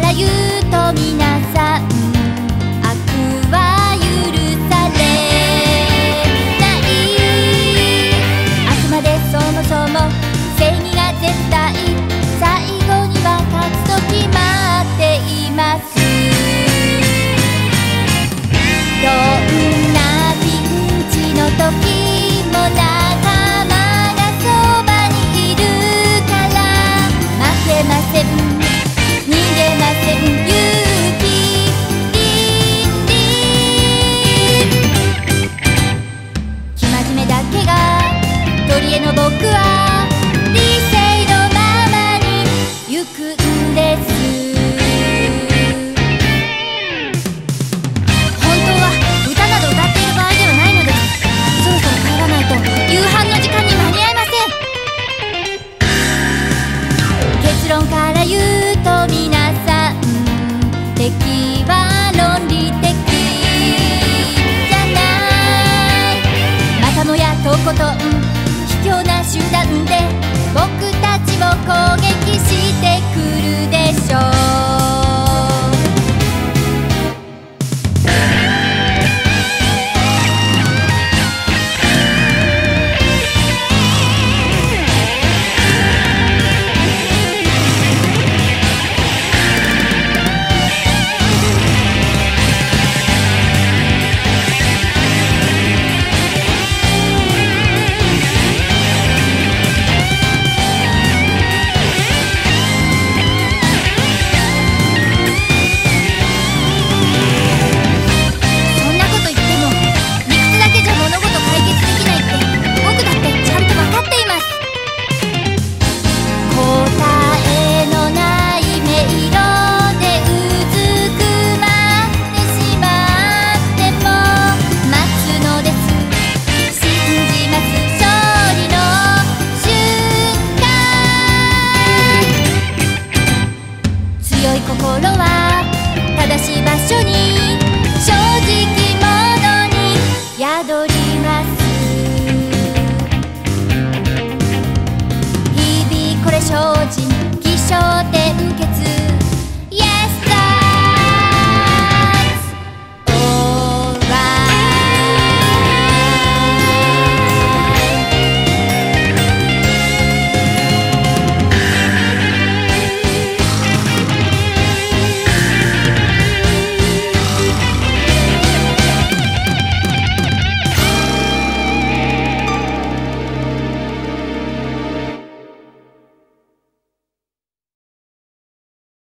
から言うと皆さんは正しい場所に